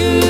good.